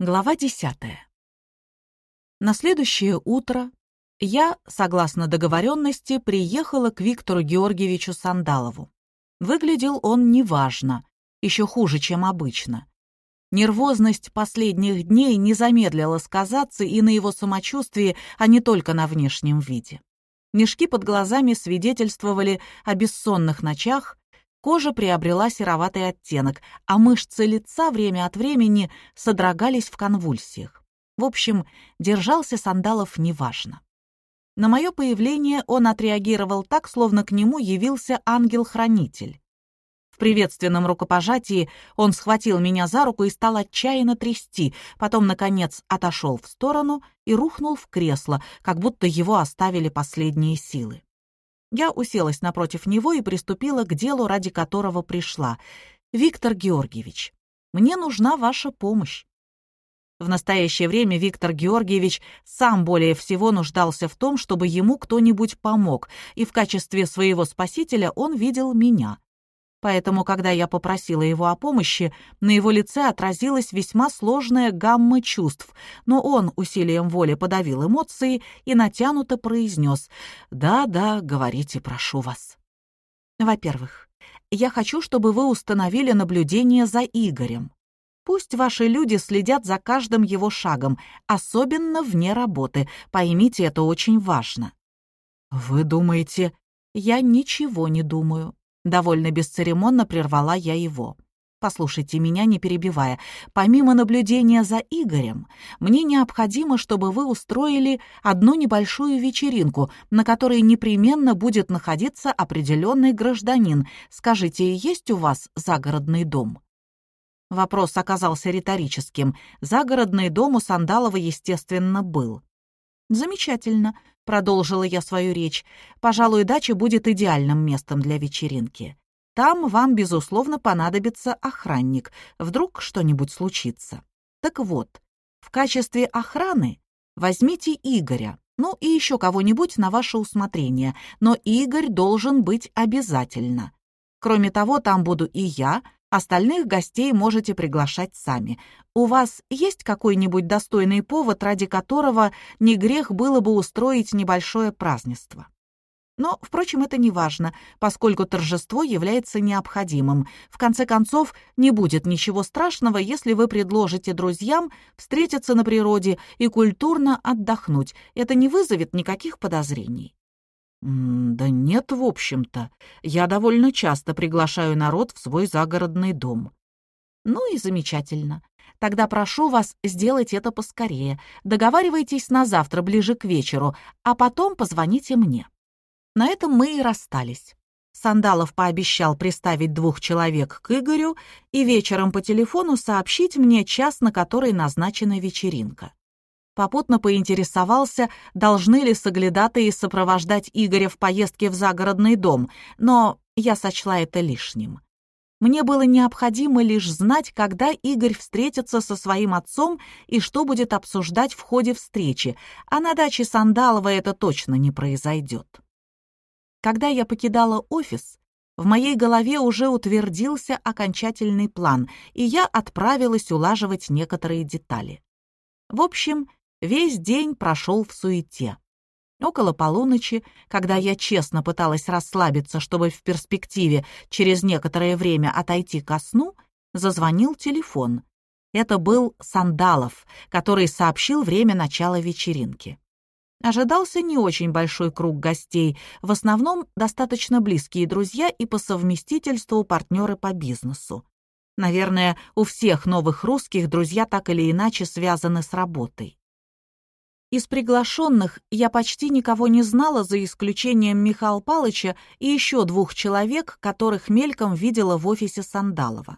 Глава десятая. На следующее утро я, согласно договоренности, приехала к Виктору Георгиевичу Сандалову. Выглядел он неважно, еще хуже, чем обычно. Нервозность последних дней не замедлила сказаться и на его самочувствии, а не только на внешнем виде. Мешки под глазами свидетельствовали о бессонных ночах, Кожа приобрела сероватый оттенок, а мышцы лица время от времени содрогались в конвульсиях. В общем, держался Сандалов неважно. На мое появление он отреагировал так, словно к нему явился ангел-хранитель. В приветственном рукопожатии он схватил меня за руку и стал отчаянно трясти, потом, наконец, отошел в сторону и рухнул в кресло, как будто его оставили последние силы. Я уселась напротив него и приступила к делу, ради которого пришла. «Виктор Георгиевич, мне нужна ваша помощь». В настоящее время Виктор Георгиевич сам более всего нуждался в том, чтобы ему кто-нибудь помог, и в качестве своего спасителя он видел меня. Поэтому, когда я попросила его о помощи, на его лице отразилась весьма сложная гамма чувств, но он усилием воли подавил эмоции и натянуто произнес «Да-да, говорите, прошу вас». Во-первых, я хочу, чтобы вы установили наблюдение за Игорем. Пусть ваши люди следят за каждым его шагом, особенно вне работы. Поймите, это очень важно. Вы думаете... Я ничего не думаю. Довольно бесцеремонно прервала я его. «Послушайте меня, не перебивая. Помимо наблюдения за Игорем, мне необходимо, чтобы вы устроили одну небольшую вечеринку, на которой непременно будет находиться определенный гражданин. Скажите, есть у вас загородный дом?» Вопрос оказался риторическим. Загородный дом у Сандалова, естественно, был. «Замечательно продолжила я свою речь, пожалуй, дача будет идеальным местом для вечеринки. Там вам, безусловно, понадобится охранник, вдруг что-нибудь случится. Так вот, в качестве охраны возьмите Игоря, ну и еще кого-нибудь на ваше усмотрение, но Игорь должен быть обязательно. Кроме того, там буду и я, Остальных гостей можете приглашать сами. У вас есть какой-нибудь достойный повод, ради которого не грех было бы устроить небольшое празднество? Но, впрочем, это не важно, поскольку торжество является необходимым. В конце концов, не будет ничего страшного, если вы предложите друзьям встретиться на природе и культурно отдохнуть. Это не вызовет никаких подозрений. «Да нет, в общем-то. Я довольно часто приглашаю народ в свой загородный дом». «Ну и замечательно. Тогда прошу вас сделать это поскорее. Договаривайтесь на завтра ближе к вечеру, а потом позвоните мне». На этом мы и расстались. Сандалов пообещал приставить двух человек к Игорю и вечером по телефону сообщить мне час, на который назначена вечеринка попутно поинтересовался, должны ли соглядатые сопровождать Игоря в поездке в загородный дом, но я сочла это лишним. Мне было необходимо лишь знать, когда Игорь встретится со своим отцом и что будет обсуждать в ходе встречи, а на даче Сандалова это точно не произойдет. Когда я покидала офис, в моей голове уже утвердился окончательный план, и я отправилась улаживать некоторые детали. В общем, Весь день прошел в суете. Около полуночи, когда я честно пыталась расслабиться, чтобы в перспективе через некоторое время отойти ко сну, зазвонил телефон. Это был Сандалов, который сообщил время начала вечеринки. Ожидался не очень большой круг гостей, в основном достаточно близкие друзья и по совместительству партнеры по бизнесу. Наверное, у всех новых русских друзья так или иначе связаны с работой. Из приглашенных я почти никого не знала, за исключением Михаила Палыча и еще двух человек, которых мельком видела в офисе Сандалова.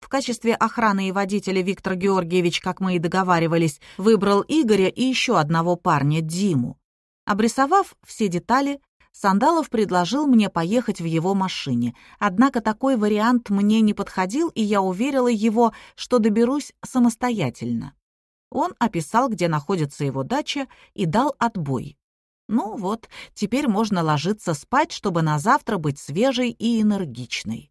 В качестве охраны и водителя Виктор Георгиевич, как мы и договаривались, выбрал Игоря и еще одного парня, Диму. Обрисовав все детали, Сандалов предложил мне поехать в его машине, однако такой вариант мне не подходил, и я уверила его, что доберусь самостоятельно. Он описал, где находится его дача, и дал отбой. Ну вот, теперь можно ложиться спать, чтобы на завтра быть свежей и энергичной.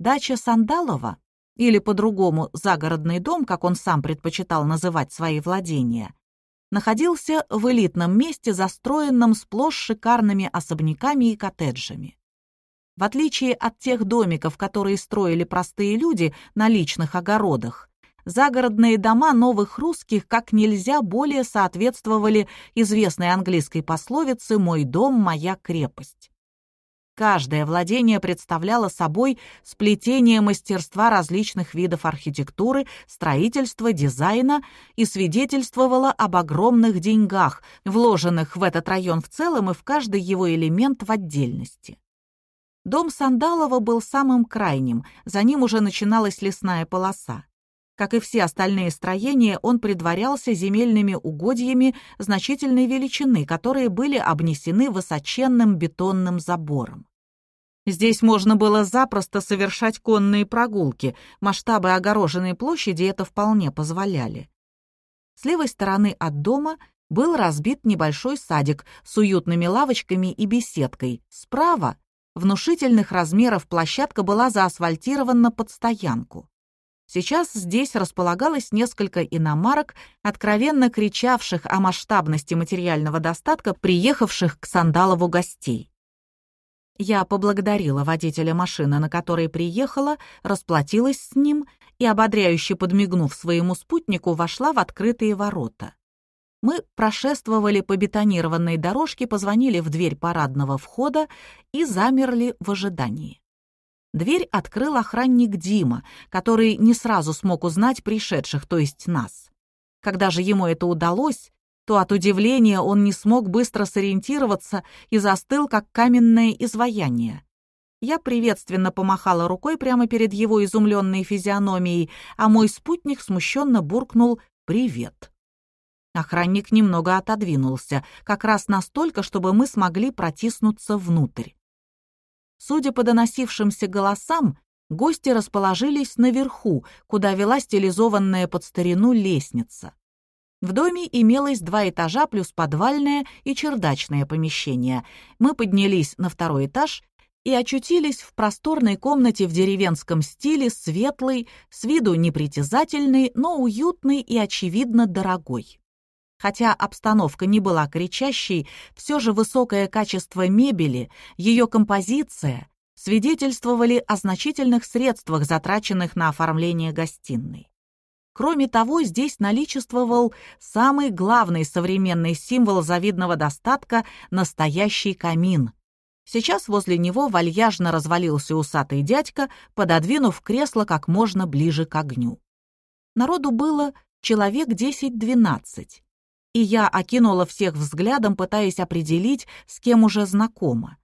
Дача Сандалова или по-другому загородный дом, как он сам предпочитал называть свои владения, находился в элитном месте, застроенном сплошь шикарными особняками и коттеджами. В отличие от тех домиков, которые строили простые люди на личных огородах, загородные дома новых русских как нельзя более соответствовали известной английской пословице «Мой дом – моя крепость». Каждое владение представляло собой сплетение мастерства различных видов архитектуры, строительства, дизайна и свидетельствовало об огромных деньгах, вложенных в этот район в целом и в каждый его элемент в отдельности. Дом Сандалова был самым крайним, за ним уже начиналась лесная полоса. Как и все остальные строения, он предварялся земельными угодьями значительной величины, которые были обнесены высоченным бетонным забором. Здесь можно было запросто совершать конные прогулки, масштабы огороженной площади это вполне позволяли. С левой стороны от дома был разбит небольшой садик с уютными лавочками и беседкой. Справа внушительных размеров площадка была заасфальтирована под стоянку. Сейчас здесь располагалось несколько иномарок, откровенно кричавших о масштабности материального достатка приехавших к Сандалову гостей. Я поблагодарила водителя машины, на которой приехала, расплатилась с ним и, ободряюще подмигнув своему спутнику, вошла в открытые ворота. Мы прошествовали по бетонированной дорожке, позвонили в дверь парадного входа и замерли в ожидании. Дверь открыл охранник Дима, который не сразу смог узнать пришедших, то есть нас. Когда же ему это удалось, то от удивления он не смог быстро сориентироваться и застыл, как каменное изваяние. Я приветственно помахала рукой прямо перед его изумленной физиономией, а мой спутник смущенно буркнул «Привет». Охранник немного отодвинулся, как раз настолько, чтобы мы смогли протиснуться внутрь. Судя по доносившимся голосам, гости расположились наверху, куда вела стилизованная под старину лестница. В доме имелось два этажа плюс подвальное и чердачное помещение. Мы поднялись на второй этаж и очутились в просторной комнате в деревенском стиле, светлой, с виду непритязательной, но уютной и, очевидно, дорогой. Хотя обстановка не была кричащей, все же высокое качество мебели, ее композиция свидетельствовали о значительных средствах, затраченных на оформление гостиной. Кроме того, здесь наличествовал самый главный современный символ завидного достатка — настоящий камин. Сейчас возле него вальяжно развалился усатый дядька, пододвинув кресло как можно ближе к огню. Народу было человек 10-12 и я окинула всех взглядом, пытаясь определить, с кем уже знакома.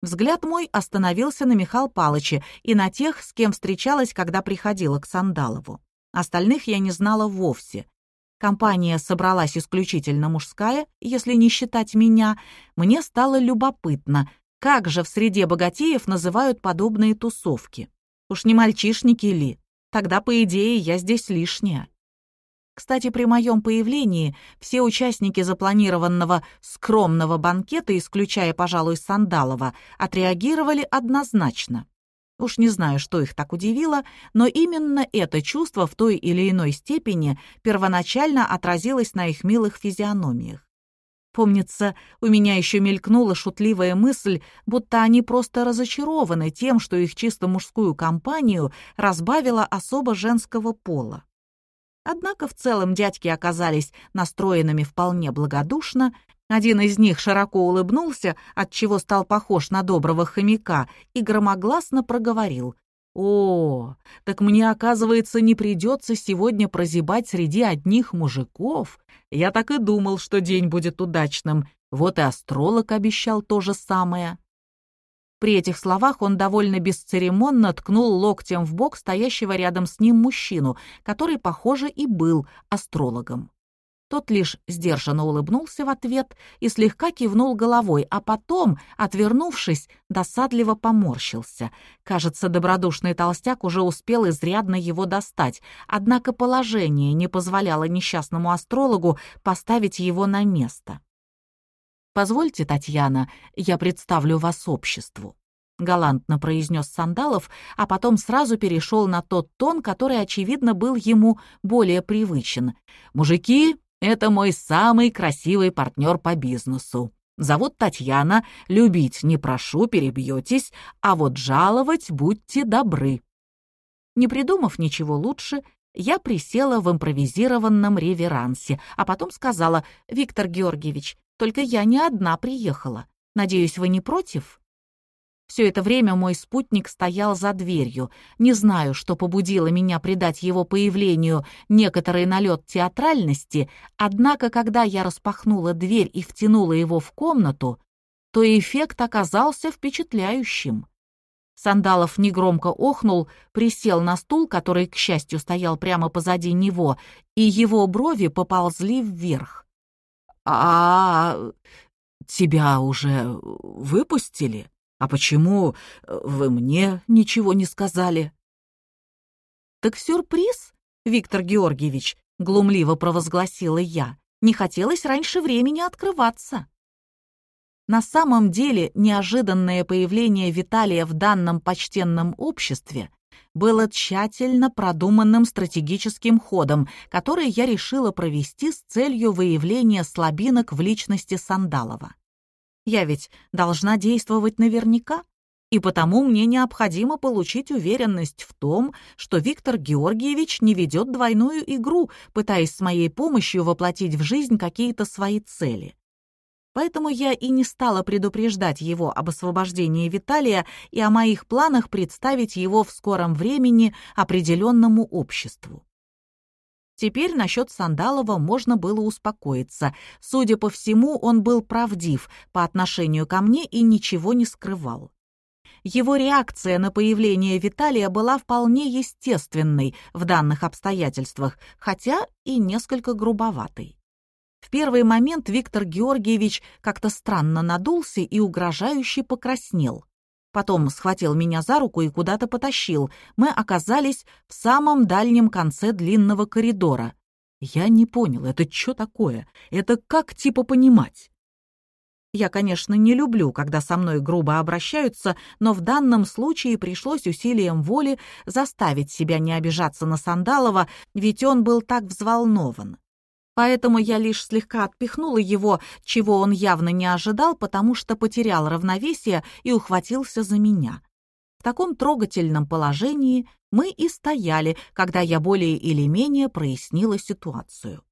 Взгляд мой остановился на Михаил Палыче и на тех, с кем встречалась, когда приходила к Сандалову. Остальных я не знала вовсе. Компания собралась исключительно мужская, если не считать меня. Мне стало любопытно, как же в среде богатеев называют подобные тусовки. Уж не мальчишники ли? Тогда, по идее, я здесь лишняя. Кстати, при моем появлении все участники запланированного скромного банкета, исключая, пожалуй, Сандалова, отреагировали однозначно. Уж не знаю, что их так удивило, но именно это чувство в той или иной степени первоначально отразилось на их милых физиономиях. Помнится, у меня еще мелькнула шутливая мысль, будто они просто разочарованы тем, что их чисто мужскую компанию разбавила особо женского пола. Однако в целом дядьки оказались настроенными вполне благодушно. Один из них широко улыбнулся, отчего стал похож на доброго хомяка, и громогласно проговорил. «О, так мне, оказывается, не придется сегодня прозябать среди одних мужиков. Я так и думал, что день будет удачным. Вот и астролог обещал то же самое». При этих словах он довольно бесцеремонно ткнул локтем в бок стоящего рядом с ним мужчину, который, похоже, и был астрологом. Тот лишь сдержанно улыбнулся в ответ и слегка кивнул головой, а потом, отвернувшись, досадливо поморщился. Кажется, добродушный толстяк уже успел изрядно его достать, однако положение не позволяло несчастному астрологу поставить его на место. Позвольте, Татьяна, я представлю вас обществу. — галантно произнес Сандалов, а потом сразу перешел на тот тон, который, очевидно, был ему более привычен. «Мужики — это мой самый красивый партнер по бизнесу. Зовут Татьяна, любить не прошу, перебьетесь, а вот жаловать будьте добры». Не придумав ничего лучше, я присела в импровизированном реверансе, а потом сказала, «Виктор Георгиевич, только я не одна приехала. Надеюсь, вы не против?» Все это время мой спутник стоял за дверью. Не знаю, что побудило меня придать его появлению некоторый налет театральности, однако, когда я распахнула дверь и втянула его в комнату, то эффект оказался впечатляющим. Сандалов негромко охнул, присел на стул, который, к счастью, стоял прямо позади него, и его брови поползли вверх. «А тебя уже выпустили?» А почему э, вы мне ничего не сказали?» «Так сюрприз, Виктор Георгиевич», — глумливо провозгласила я. «Не хотелось раньше времени открываться». На самом деле неожиданное появление Виталия в данном почтенном обществе было тщательно продуманным стратегическим ходом, который я решила провести с целью выявления слабинок в личности Сандалова. Я ведь должна действовать наверняка, и потому мне необходимо получить уверенность в том, что Виктор Георгиевич не ведет двойную игру, пытаясь с моей помощью воплотить в жизнь какие-то свои цели. Поэтому я и не стала предупреждать его об освобождении Виталия и о моих планах представить его в скором времени определенному обществу. Теперь насчет Сандалова можно было успокоиться. Судя по всему, он был правдив по отношению ко мне и ничего не скрывал. Его реакция на появление Виталия была вполне естественной в данных обстоятельствах, хотя и несколько грубоватой. В первый момент Виктор Георгиевич как-то странно надулся и угрожающе покраснел. Потом схватил меня за руку и куда-то потащил. Мы оказались в самом дальнем конце длинного коридора. Я не понял, это что такое? Это как типа понимать? Я, конечно, не люблю, когда со мной грубо обращаются, но в данном случае пришлось усилием воли заставить себя не обижаться на Сандалова, ведь он был так взволнован. Поэтому я лишь слегка отпихнула его, чего он явно не ожидал, потому что потерял равновесие и ухватился за меня. В таком трогательном положении мы и стояли, когда я более или менее прояснила ситуацию.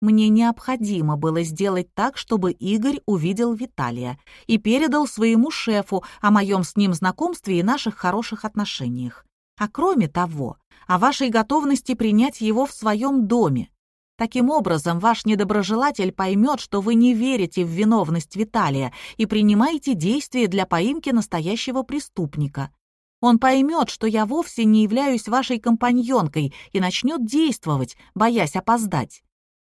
Мне необходимо было сделать так, чтобы Игорь увидел Виталия и передал своему шефу о моем с ним знакомстве и наших хороших отношениях. А кроме того, о вашей готовности принять его в своем доме, Таким образом, ваш недоброжелатель поймет, что вы не верите в виновность Виталия и принимаете действия для поимки настоящего преступника. Он поймет, что я вовсе не являюсь вашей компаньонкой и начнет действовать, боясь опоздать.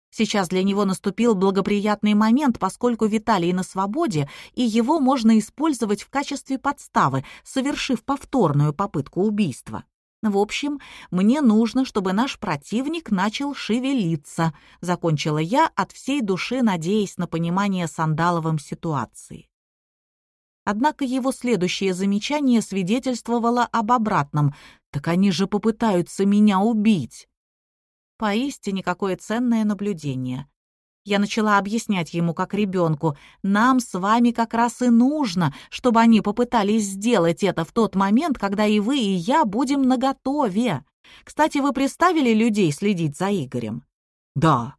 Сейчас для него наступил благоприятный момент, поскольку Виталий на свободе, и его можно использовать в качестве подставы, совершив повторную попытку убийства. В общем, мне нужно, чтобы наш противник начал шевелиться, закончила я от всей души, надеясь на понимание Сандаловым ситуации. Однако его следующее замечание свидетельствовало об обратном. Так они же попытаются меня убить. Поистине какое ценное наблюдение. Я начала объяснять ему как ребенку, нам с вами как раз и нужно, чтобы они попытались сделать это в тот момент, когда и вы, и я будем наготове. Кстати, вы представили людей следить за Игорем? Да.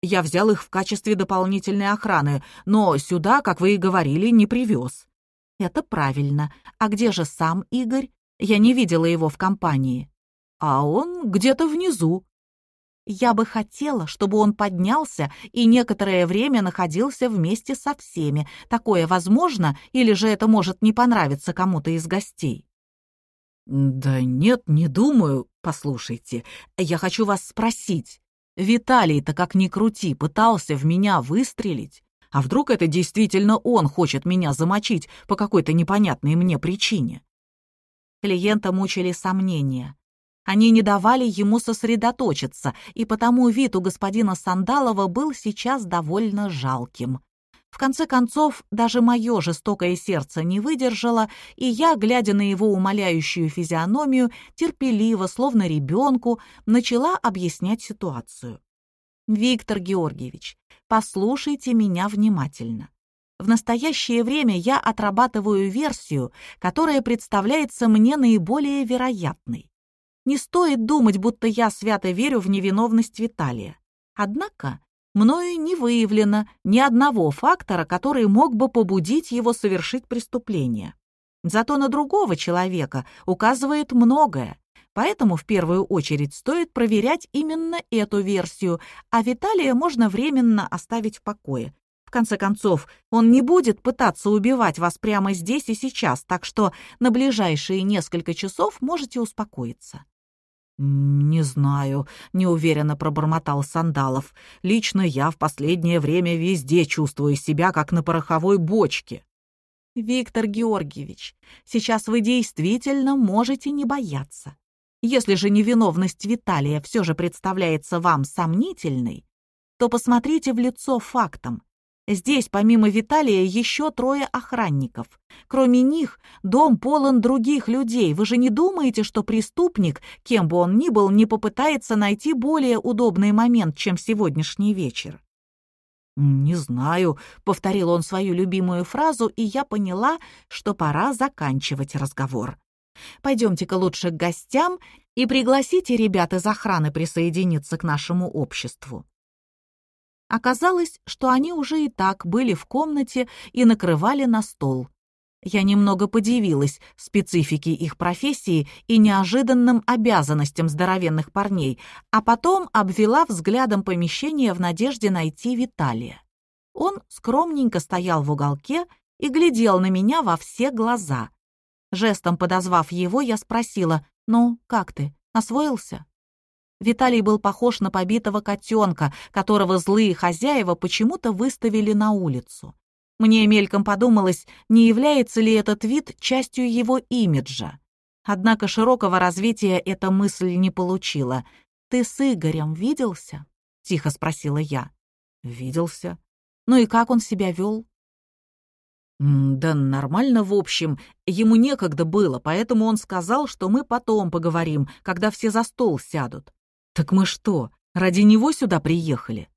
Я взял их в качестве дополнительной охраны, но сюда, как вы и говорили, не привез. Это правильно. А где же сам Игорь? Я не видела его в компании. А он где-то внизу. Я бы хотела, чтобы он поднялся и некоторое время находился вместе со всеми. Такое возможно, или же это может не понравиться кому-то из гостей? Да нет, не думаю. Послушайте, я хочу вас спросить. Виталий-то, как ни крути, пытался в меня выстрелить. А вдруг это действительно он хочет меня замочить по какой-то непонятной мне причине? Клиента мучили сомнения. Они не давали ему сосредоточиться, и потому вид у господина Сандалова был сейчас довольно жалким. В конце концов, даже мое жестокое сердце не выдержало, и я, глядя на его умоляющую физиономию, терпеливо, словно ребенку, начала объяснять ситуацию. «Виктор Георгиевич, послушайте меня внимательно. В настоящее время я отрабатываю версию, которая представляется мне наиболее вероятной. Не стоит думать, будто я свято верю в невиновность Виталия. Однако мною не выявлено ни одного фактора, который мог бы побудить его совершить преступление. Зато на другого человека указывает многое, поэтому в первую очередь стоит проверять именно эту версию, а Виталия можно временно оставить в покое. В конце концов, он не будет пытаться убивать вас прямо здесь и сейчас, так что на ближайшие несколько часов можете успокоиться. «Не знаю», — неуверенно пробормотал Сандалов. «Лично я в последнее время везде чувствую себя, как на пороховой бочке». «Виктор Георгиевич, сейчас вы действительно можете не бояться. Если же невиновность Виталия все же представляется вам сомнительной, то посмотрите в лицо фактам. Здесь, помимо Виталия, еще трое охранников. Кроме них, дом полон других людей. Вы же не думаете, что преступник, кем бы он ни был, не попытается найти более удобный момент, чем сегодняшний вечер? «Не знаю», — повторил он свою любимую фразу, и я поняла, что пора заканчивать разговор. «Пойдемте-ка лучше к гостям и пригласите ребят из охраны присоединиться к нашему обществу». Оказалось, что они уже и так были в комнате и накрывали на стол. Я немного подивилась специфике их профессии и неожиданным обязанностям здоровенных парней, а потом обвела взглядом помещение в надежде найти Виталия. Он скромненько стоял в уголке и глядел на меня во все глаза. Жестом подозвав его, я спросила, «Ну, как ты, освоился?» Виталий был похож на побитого котенка, которого злые хозяева почему-то выставили на улицу. Мне мельком подумалось, не является ли этот вид частью его имиджа. Однако широкого развития эта мысль не получила. «Ты с Игорем виделся?» — тихо спросила я. «Виделся». «Ну и как он себя вел?» «Да нормально, в общем. Ему некогда было, поэтому он сказал, что мы потом поговорим, когда все за стол сядут. «Так мы что, ради него сюда приехали?»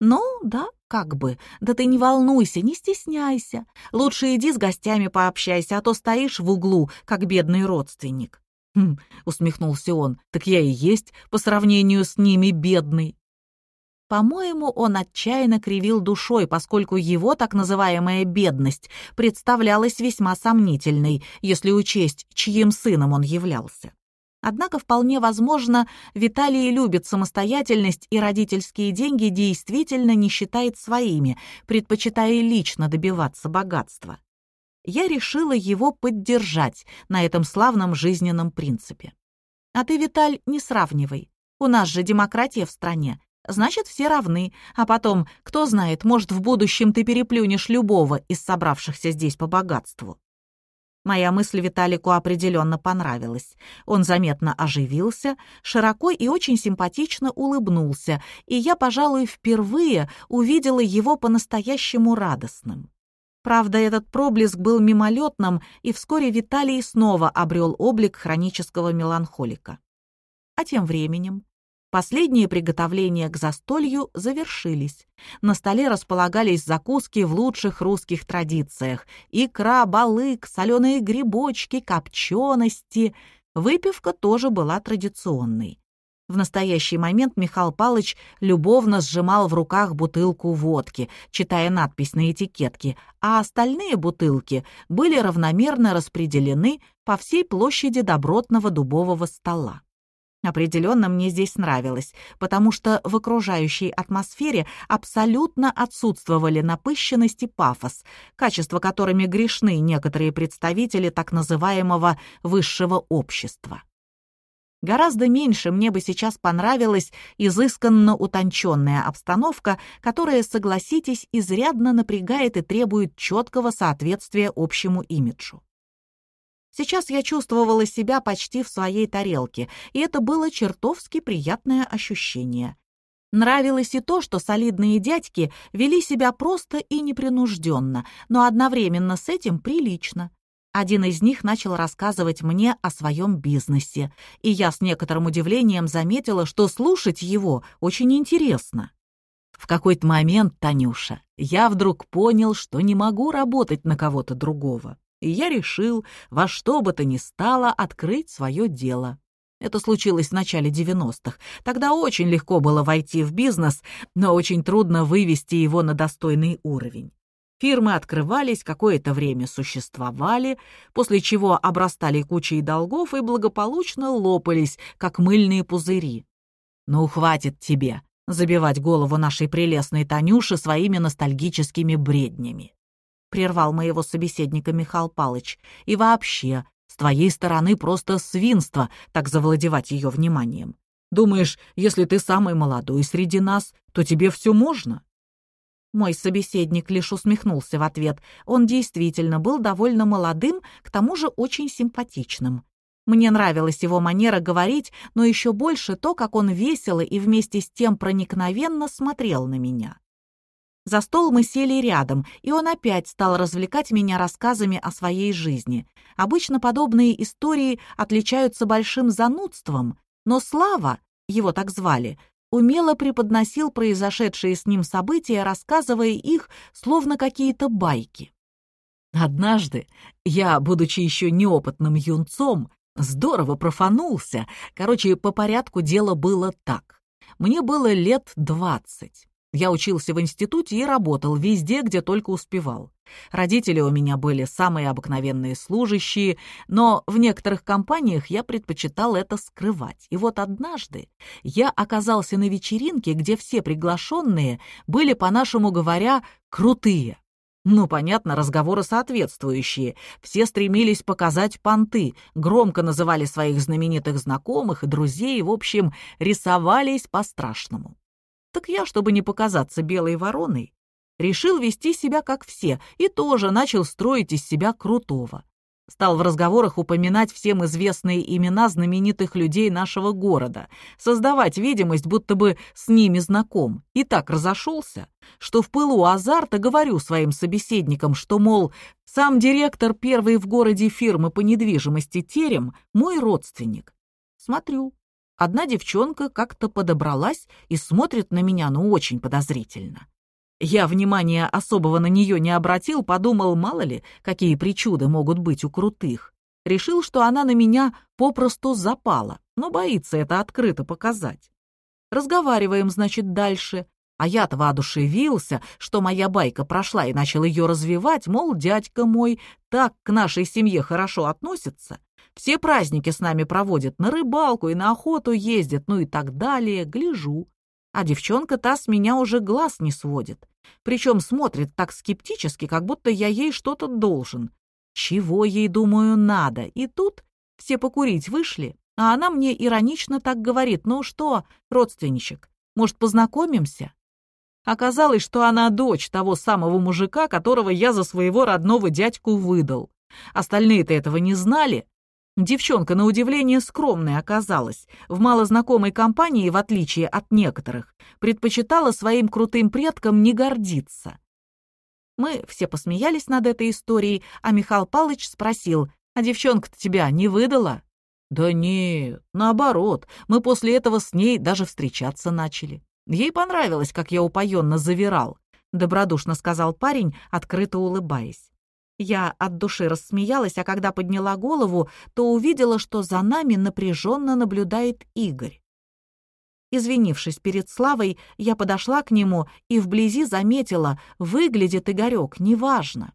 «Ну, да, как бы. Да ты не волнуйся, не стесняйся. Лучше иди с гостями пообщайся, а то стоишь в углу, как бедный родственник». «Хм», — усмехнулся он, — «так я и есть по сравнению с ними бедный». По-моему, он отчаянно кривил душой, поскольку его так называемая бедность представлялась весьма сомнительной, если учесть, чьим сыном он являлся. Однако вполне возможно, Виталий любит самостоятельность и родительские деньги действительно не считает своими, предпочитая лично добиваться богатства. Я решила его поддержать на этом славном жизненном принципе. А ты, Виталь, не сравнивай. У нас же демократия в стране. Значит, все равны. А потом, кто знает, может, в будущем ты переплюнешь любого из собравшихся здесь по богатству. Моя мысль Виталику определенно понравилась. Он заметно оживился, широко и очень симпатично улыбнулся, и я, пожалуй, впервые увидела его по-настоящему радостным. Правда, этот проблеск был мимолетным, и вскоре Виталий снова обрел облик хронического меланхолика. А тем временем Последние приготовления к застолью завершились. На столе располагались закуски в лучших русских традициях. Икра, балык, соленые грибочки, копчености. Выпивка тоже была традиционной. В настоящий момент Михаил Палыч любовно сжимал в руках бутылку водки, читая надпись на этикетке, а остальные бутылки были равномерно распределены по всей площади добротного дубового стола. Определенно мне здесь нравилось, потому что в окружающей атмосфере абсолютно отсутствовали напыщенность и пафос, качества которыми грешны некоторые представители так называемого высшего общества. Гораздо меньше мне бы сейчас понравилась изысканно утонченная обстановка, которая, согласитесь, изрядно напрягает и требует четкого соответствия общему имиджу. Сейчас я чувствовала себя почти в своей тарелке, и это было чертовски приятное ощущение. Нравилось и то, что солидные дядьки вели себя просто и непринужденно, но одновременно с этим прилично. Один из них начал рассказывать мне о своем бизнесе, и я с некоторым удивлением заметила, что слушать его очень интересно. В какой-то момент, Танюша, я вдруг понял, что не могу работать на кого-то другого, и я решил во что бы то ни стало открыть свое дело. Это случилось в начале 90-х. Тогда очень легко было войти в бизнес, но очень трудно вывести его на достойный уровень. Фирмы открывались, какое-то время существовали, после чего обрастали кучей долгов и благополучно лопались, как мыльные пузыри. «Ну, хватит тебе забивать голову нашей прелестной Танюши своими ностальгическими бреднями», — прервал моего собеседника Михаил Палыч. «И вообще, с твоей стороны просто свинство так завладевать ее вниманием. Думаешь, если ты самый молодой среди нас, то тебе все можно?» Мой собеседник лишь усмехнулся в ответ. Он действительно был довольно молодым, к тому же очень симпатичным. Мне нравилась его манера говорить, но еще больше то, как он весело и вместе с тем проникновенно смотрел на меня. За стол мы сели рядом, и он опять стал развлекать меня рассказами о своей жизни. Обычно подобные истории отличаются большим занудством, но Слава, его так звали, умело преподносил произошедшие с ним события, рассказывая их, словно какие-то байки. Однажды я, будучи еще неопытным юнцом, здорово профанулся. Короче, по порядку дело было так. Мне было лет двадцать. Я учился в институте и работал везде, где только успевал. Родители у меня были самые обыкновенные служащие, но в некоторых компаниях я предпочитал это скрывать. И вот однажды я оказался на вечеринке, где все приглашенные были, по-нашему говоря, крутые. Ну, понятно, разговоры соответствующие. Все стремились показать понты, громко называли своих знаменитых знакомых и друзей, в общем, рисовались по-страшному. Так я, чтобы не показаться белой вороной, решил вести себя как все и тоже начал строить из себя крутого. Стал в разговорах упоминать всем известные имена знаменитых людей нашего города, создавать видимость, будто бы с ними знаком. И так разошелся, что в пылу азарта говорю своим собеседникам, что, мол, сам директор первой в городе фирмы по недвижимости Терем мой родственник. Смотрю, Одна девчонка как-то подобралась и смотрит на меня, ну, очень подозрительно. Я внимания особого на нее не обратил, подумал, мало ли, какие причуды могут быть у крутых. Решил, что она на меня попросту запала, но боится это открыто показать. Разговариваем, значит, дальше. А я-то воодушевился, что моя байка прошла и начал ее развивать, мол, дядька мой так к нашей семье хорошо относится, все праздники с нами проводят, на рыбалку и на охоту ездят, ну и так далее. Гляжу. А девчонка та с меня уже глаз не сводит. Причем смотрит так скептически, как будто я ей что-то должен. Чего ей, думаю, надо? И тут все покурить вышли, а она мне иронично так говорит, ну что, родственничек, может, познакомимся? Оказалось, что она дочь того самого мужика, которого я за своего родного дядьку выдал. Остальные-то этого не знали, Девчонка, на удивление, скромной оказалась. В малознакомой компании, в отличие от некоторых, предпочитала своим крутым предкам не гордиться. Мы все посмеялись над этой историей, а Михаил Палыч спросил, «А девчонка-то тебя не выдала?» «Да нет, наоборот, мы после этого с ней даже встречаться начали. Ей понравилось, как я упоенно завирал», — добродушно сказал парень, открыто улыбаясь. Я от души рассмеялась, а когда подняла голову, то увидела, что за нами напряженно наблюдает Игорь. Извинившись перед Славой, я подошла к нему и вблизи заметила, выглядит Игорек неважно.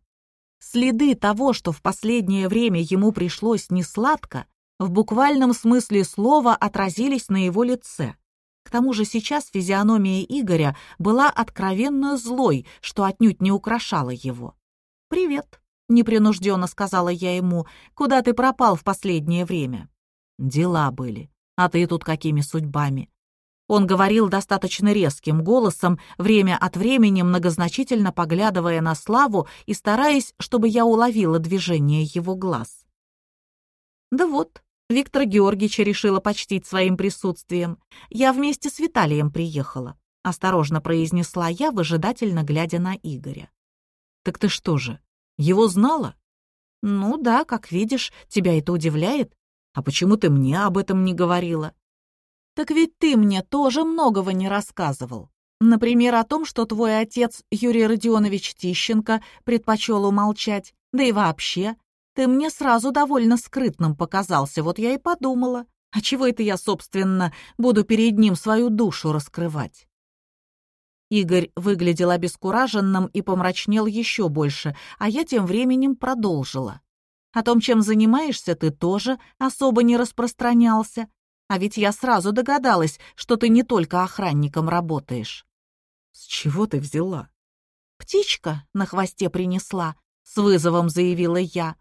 Следы того, что в последнее время ему пришлось несладко, в буквальном смысле слова отразились на его лице. К тому же сейчас физиономия Игоря была откровенно злой, что отнюдь не украшало его. «Привет», непринужденно сказала я ему, куда ты пропал в последнее время. Дела были. А ты тут какими судьбами? Он говорил достаточно резким голосом, время от времени многозначительно поглядывая на Славу и стараясь, чтобы я уловила движение его глаз. Да вот, Виктора Георгиевича решила почтить своим присутствием. Я вместе с Виталием приехала. — осторожно произнесла я, выжидательно глядя на Игоря. «Так ты что же, его знала?» «Ну да, как видишь, тебя это удивляет. А почему ты мне об этом не говорила?» «Так ведь ты мне тоже многого не рассказывал. Например, о том, что твой отец Юрий Родионович Тищенко предпочел умолчать, да и вообще. Ты мне сразу довольно скрытным показался, вот я и подумала. А чего это я, собственно, буду перед ним свою душу раскрывать?» Игорь выглядел обескураженным и помрачнел еще больше, а я тем временем продолжила. «О том, чем занимаешься, ты тоже особо не распространялся. А ведь я сразу догадалась, что ты не только охранником работаешь». «С чего ты взяла?» «Птичка на хвосте принесла», — с вызовом заявила я.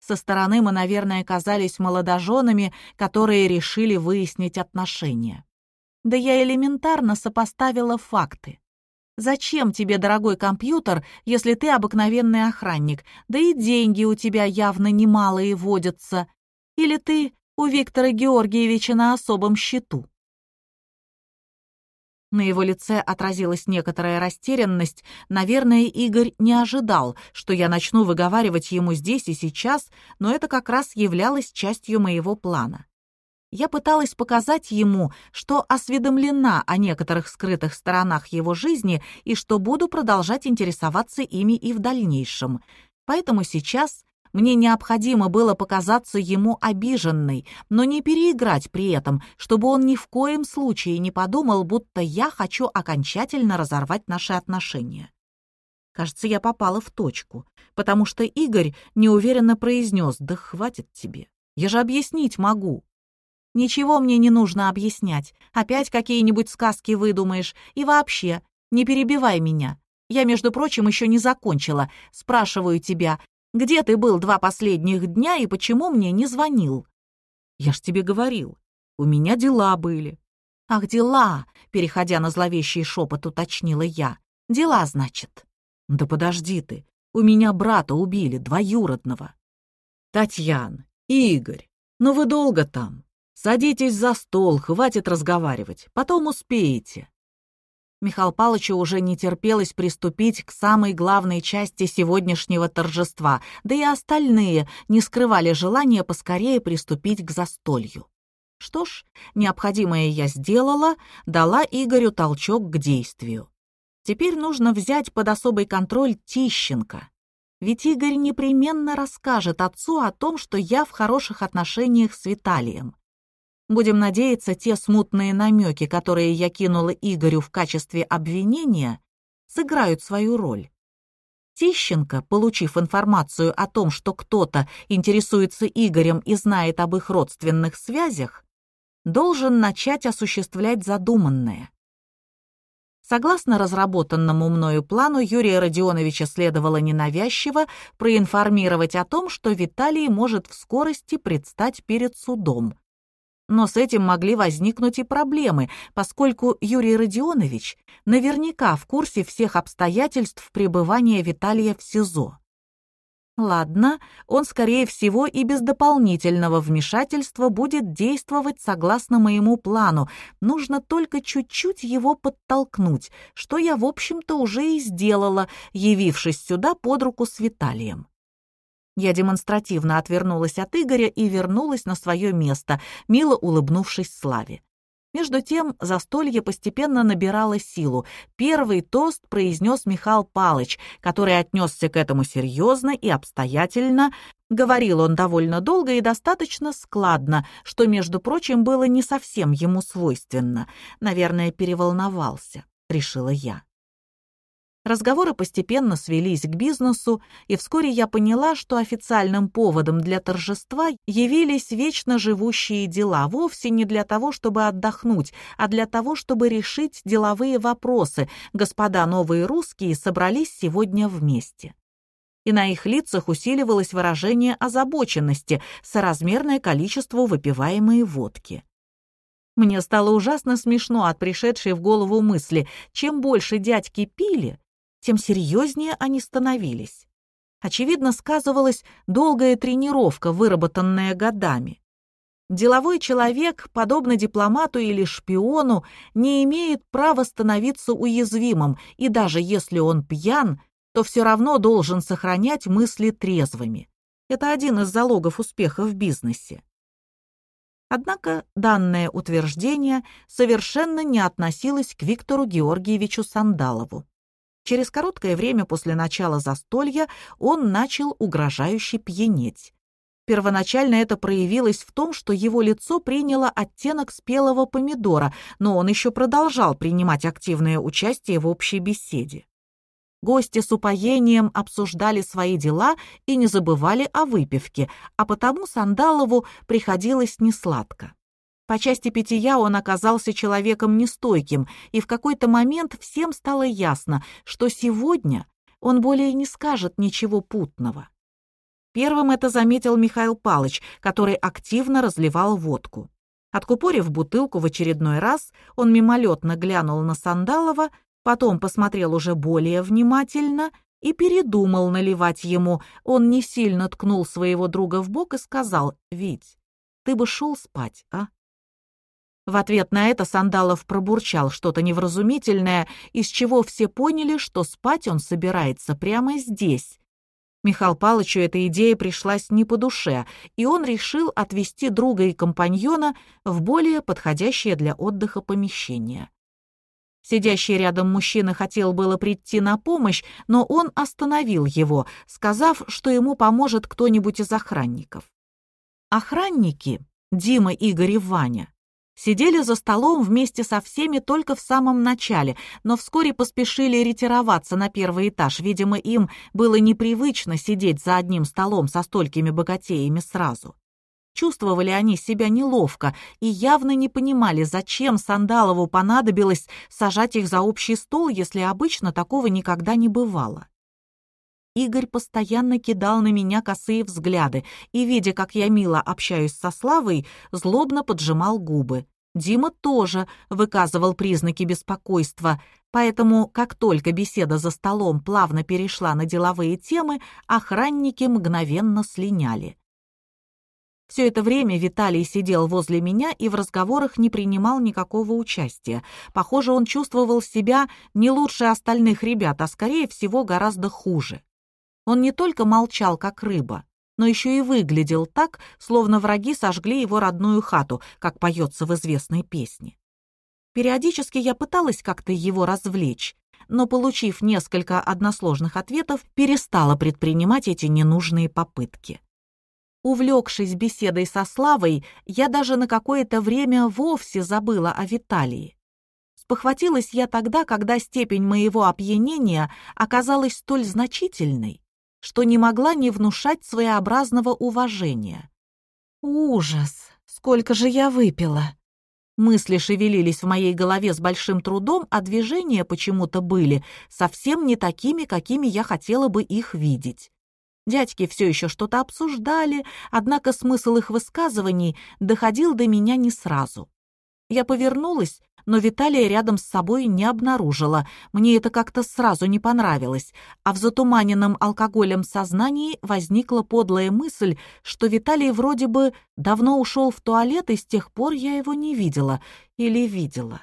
Со стороны мы, наверное, казались молодоженами, которые решили выяснить отношения. Да я элементарно сопоставила факты. Зачем тебе дорогой компьютер, если ты обыкновенный охранник, да и деньги у тебя явно немалые водятся? Или ты у Виктора Георгиевича на особом счету?» На его лице отразилась некоторая растерянность. Наверное, Игорь не ожидал, что я начну выговаривать ему здесь и сейчас, но это как раз являлось частью моего плана я пыталась показать ему, что осведомлена о некоторых скрытых сторонах его жизни и что буду продолжать интересоваться ими и в дальнейшем. Поэтому сейчас мне необходимо было показаться ему обиженной, но не переиграть при этом, чтобы он ни в коем случае не подумал, будто я хочу окончательно разорвать наши отношения. Кажется, я попала в точку, потому что Игорь неуверенно произнес «Да хватит тебе, я же объяснить могу». Ничего мне не нужно объяснять. Опять какие-нибудь сказки выдумаешь. И вообще, не перебивай меня. Я, между прочим, еще не закончила. Спрашиваю тебя, где ты был два последних дня и почему мне не звонил? Я ж тебе говорил, у меня дела были. Ах, дела, переходя на зловещий шепот, уточнила я. Дела, значит. Да подожди ты, у меня брата убили, двоюродного. Татьяна, Игорь, ну вы долго там? Садитесь за стол, хватит разговаривать, потом успеете». Михаил Палычу уже не терпелось приступить к самой главной части сегодняшнего торжества, да и остальные не скрывали желания поскорее приступить к застолью. Что ж, необходимое я сделала, дала Игорю толчок к действию. Теперь нужно взять под особый контроль Тищенко. Ведь Игорь непременно расскажет отцу о том, что я в хороших отношениях с Виталием. Будем надеяться, те смутные намеки, которые я кинула Игорю в качестве обвинения, сыграют свою роль. Тищенко, получив информацию о том, что кто-то интересуется Игорем и знает об их родственных связях, должен начать осуществлять задуманное. Согласно разработанному мною плану, Юрия Родионовича следовало ненавязчиво проинформировать о том, что Виталий может в скорости предстать перед судом, но с этим могли возникнуть и проблемы, поскольку Юрий Родионович наверняка в курсе всех обстоятельств пребывания Виталия в СИЗО. Ладно, он, скорее всего, и без дополнительного вмешательства будет действовать согласно моему плану. Нужно только чуть-чуть его подтолкнуть, что я, в общем-то, уже и сделала, явившись сюда под руку с Виталием. Я демонстративно отвернулась от Игоря и вернулась на свое место, мило улыбнувшись Славе. Между тем застолье постепенно набирало силу. Первый тост произнес Михаил Палыч, который отнесся к этому серьезно и обстоятельно. Говорил он довольно долго и достаточно складно, что, между прочим, было не совсем ему свойственно. Наверное, переволновался, решила я. Разговоры постепенно свелись к бизнесу, и вскоре я поняла, что официальным поводом для торжества явились вечно живущие дела, вовсе не для того, чтобы отдохнуть, а для того, чтобы решить деловые вопросы. Господа новые русские собрались сегодня вместе. И на их лицах усиливалось выражение озабоченности, соразмерное количеству выпиваемой водки. Мне стало ужасно смешно от пришедшей в голову мысли, чем больше дядьки пили, тем серьезнее они становились. Очевидно, сказывалась долгая тренировка, выработанная годами. Деловой человек, подобно дипломату или шпиону, не имеет права становиться уязвимым, и даже если он пьян, то все равно должен сохранять мысли трезвыми. Это один из залогов успеха в бизнесе. Однако данное утверждение совершенно не относилось к Виктору Георгиевичу Сандалову. Через короткое время после начала застолья он начал угрожающе пьянеть. Первоначально это проявилось в том, что его лицо приняло оттенок спелого помидора, но он еще продолжал принимать активное участие в общей беседе. Гости с упоением обсуждали свои дела и не забывали о выпивке, а потому Сандалову приходилось несладко. По части питья он оказался человеком нестойким, и в какой-то момент всем стало ясно, что сегодня он более не скажет ничего путного. Первым это заметил Михаил Палыч, который активно разливал водку. Откупорив бутылку в очередной раз, он мимолетно глянул на Сандалова, потом посмотрел уже более внимательно и передумал наливать ему. Он не сильно ткнул своего друга в бок и сказал, «Вить, ты бы шел спать, а?» В ответ на это Сандалов пробурчал что-то невразумительное, из чего все поняли, что спать он собирается прямо здесь, Михаил Палычу эта идея пришлась не по душе, и он решил отвезти друга и компаньона в более подходящее для отдыха помещение. Сидящий рядом мужчина хотел было прийти на помощь, но он остановил его, сказав, что ему поможет кто-нибудь из охранников. Охранники, Дима, Игорь и Ваня, Сидели за столом вместе со всеми только в самом начале, но вскоре поспешили ретироваться на первый этаж. Видимо, им было непривычно сидеть за одним столом со столькими богатеями сразу. Чувствовали они себя неловко и явно не понимали, зачем Сандалову понадобилось сажать их за общий стол, если обычно такого никогда не бывало. Игорь постоянно кидал на меня косые взгляды и, видя, как я мило общаюсь со Славой, злобно поджимал губы. Дима тоже выказывал признаки беспокойства, поэтому, как только беседа за столом плавно перешла на деловые темы, охранники мгновенно слиняли. Все это время Виталий сидел возле меня и в разговорах не принимал никакого участия. Похоже, он чувствовал себя не лучше остальных ребят, а, скорее всего, гораздо хуже. Он не только молчал, как рыба, но еще и выглядел так, словно враги сожгли его родную хату, как поется в известной песне. Периодически я пыталась как-то его развлечь, но, получив несколько односложных ответов, перестала предпринимать эти ненужные попытки. Увлекшись беседой со Славой, я даже на какое-то время вовсе забыла о Виталии. Спохватилась я тогда, когда степень моего опьянения оказалась столь значительной, что не могла не внушать своеобразного уважения. «Ужас! Сколько же я выпила!» Мысли шевелились в моей голове с большим трудом, а движения почему-то были совсем не такими, какими я хотела бы их видеть. Дядьки все еще что-то обсуждали, однако смысл их высказываний доходил до меня не сразу. Я повернулась но Виталия рядом с собой не обнаружила. Мне это как-то сразу не понравилось, а в затуманенном алкоголем сознании возникла подлая мысль, что Виталий вроде бы давно ушел в туалет, и с тех пор я его не видела или видела.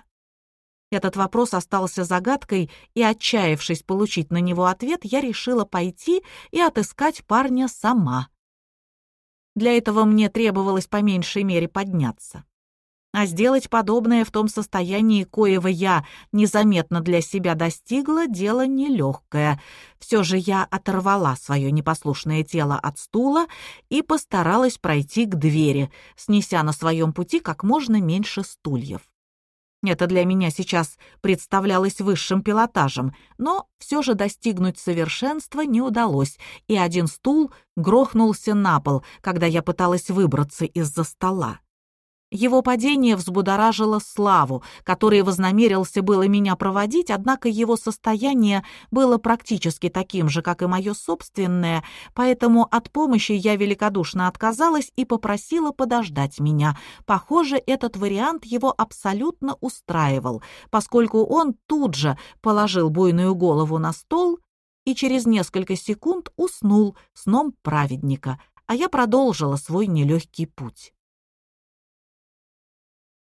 Этот вопрос остался загадкой, и, отчаявшись получить на него ответ, я решила пойти и отыскать парня сама. Для этого мне требовалось по меньшей мере подняться. А сделать подобное в том состоянии, коего я незаметно для себя достигла, дело нелегкое. Все же я оторвала свое непослушное тело от стула и постаралась пройти к двери, снеся на своем пути как можно меньше стульев. Это для меня сейчас представлялось высшим пилотажем, но все же достигнуть совершенства не удалось, и один стул грохнулся на пол, когда я пыталась выбраться из-за стола. Его падение взбудоражило Славу, который вознамерился было меня проводить, однако его состояние было практически таким же, как и мое собственное, поэтому от помощи я великодушно отказалась и попросила подождать меня. Похоже, этот вариант его абсолютно устраивал, поскольку он тут же положил буйную голову на стол и через несколько секунд уснул сном праведника, а я продолжила свой нелегкий путь.